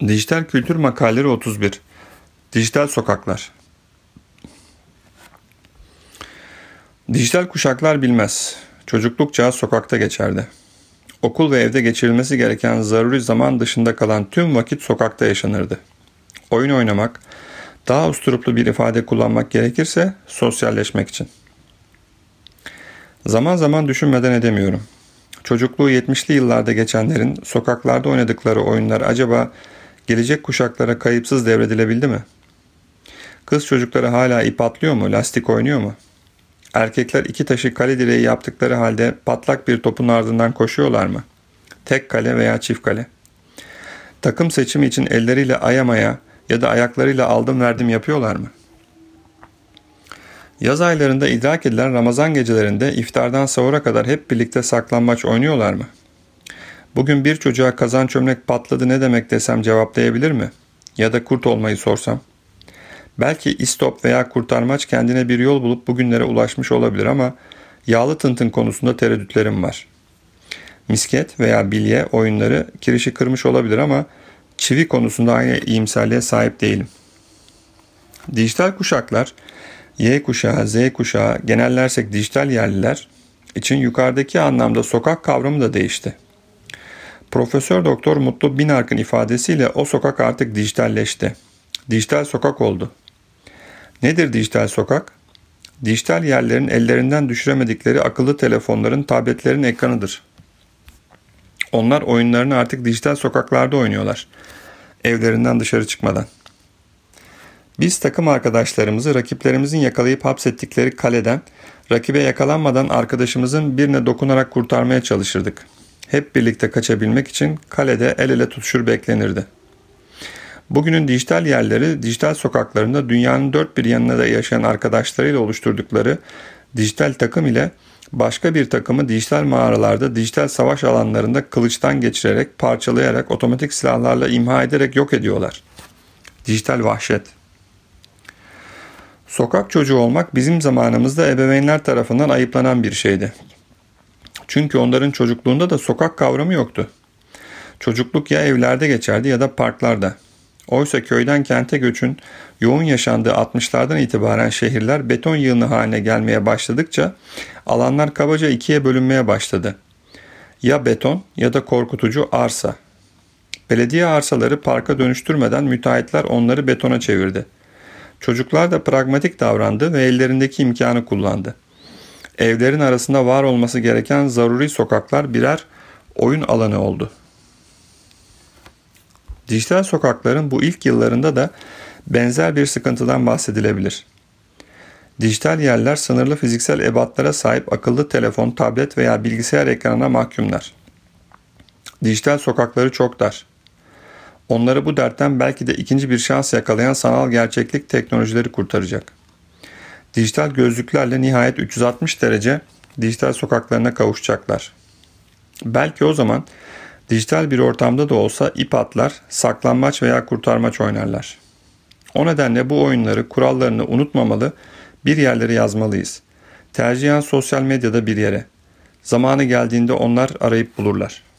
Dijital Kültür Makaleleri 31 Dijital Sokaklar Dijital kuşaklar bilmez. Çocukluk çağı sokakta geçerdi. Okul ve evde geçirilmesi gereken zaruri zaman dışında kalan tüm vakit sokakta yaşanırdı. Oyun oynamak, daha usturuplu bir ifade kullanmak gerekirse sosyalleşmek için. Zaman zaman düşünmeden edemiyorum. Çocukluğu 70'li yıllarda geçenlerin sokaklarda oynadıkları oyunlar acaba gelecek kuşaklara kayıpsız devredilebildi mi? Kız çocukları hala ip atlıyor mu, lastik oynuyor mu? Erkekler iki taşı kale direği yaptıkları halde patlak bir topun ardından koşuyorlar mı? Tek kale veya çift kale. Takım seçimi için elleriyle ayamaya ya da ayaklarıyla aldım verdim yapıyorlar mı? Yaz aylarında idrak edilen Ramazan gecelerinde iftardan sahura kadar hep birlikte saklambaç oynuyorlar mı? Bugün bir çocuğa kazan çömlek patladı ne demek desem cevaplayabilir mi? Ya da kurt olmayı sorsam? Belki istop veya kurtarmaç kendine bir yol bulup bugünlere ulaşmış olabilir ama yağlı tıntın konusunda tereddütlerim var. Misket veya bilye oyunları kirişi kırmış olabilir ama çivi konusunda aynı iyimserliğe sahip değilim. Dijital kuşaklar, Y kuşağı, Z kuşağı, genellersek dijital yerliler için yukarıdaki anlamda sokak kavramı da değişti. Profesör Doktor Mutlu Binark'ın ifadesiyle o sokak artık dijitalleşti. Dijital sokak oldu. Nedir dijital sokak? Dijital yerlerin ellerinden düşüremedikleri akıllı telefonların, tabletlerin ekranıdır. Onlar oyunlarını artık dijital sokaklarda oynuyorlar. Evlerinden dışarı çıkmadan. Biz takım arkadaşlarımızı rakiplerimizin yakalayıp hapsettikleri kaleden, rakibe yakalanmadan arkadaşımızın birine dokunarak kurtarmaya çalışırdık. Hep birlikte kaçabilmek için kalede el ele tutuşur beklenirdi. Bugünün dijital yerleri, dijital sokaklarında dünyanın dört bir yanına da yaşayan arkadaşlarıyla oluşturdukları dijital takım ile başka bir takımı dijital mağaralarda, dijital savaş alanlarında kılıçtan geçirerek, parçalayarak, otomatik silahlarla imha ederek yok ediyorlar. Dijital vahşet. Sokak çocuğu olmak bizim zamanımızda ebeveynler tarafından ayıplanan bir şeydi. Çünkü onların çocukluğunda da sokak kavramı yoktu. Çocukluk ya evlerde geçerdi ya da parklarda. Oysa köyden kente göçün yoğun yaşandığı 60'lardan itibaren şehirler beton yığını haline gelmeye başladıkça alanlar kabaca ikiye bölünmeye başladı. Ya beton ya da korkutucu arsa. Belediye arsaları parka dönüştürmeden müteahhitler onları betona çevirdi. Çocuklar da pragmatik davrandı ve ellerindeki imkanı kullandı. Evlerin arasında var olması gereken zaruri sokaklar birer oyun alanı oldu.'' Dijital sokakların bu ilk yıllarında da benzer bir sıkıntıdan bahsedilebilir. Dijital yerler sınırlı fiziksel ebatlara sahip akıllı telefon, tablet veya bilgisayar ekranına mahkumlar. Dijital sokakları çok dar. Onları bu dertten belki de ikinci bir şans yakalayan sanal gerçeklik teknolojileri kurtaracak. Dijital gözlüklerle nihayet 360 derece dijital sokaklarına kavuşacaklar. Belki o zaman Dijital bir ortamda da olsa ip atlar, saklanmaç veya kurtarmaç oynarlar. O nedenle bu oyunları, kurallarını unutmamalı, bir yerlere yazmalıyız. Tercihen sosyal medyada bir yere. Zamanı geldiğinde onlar arayıp bulurlar.''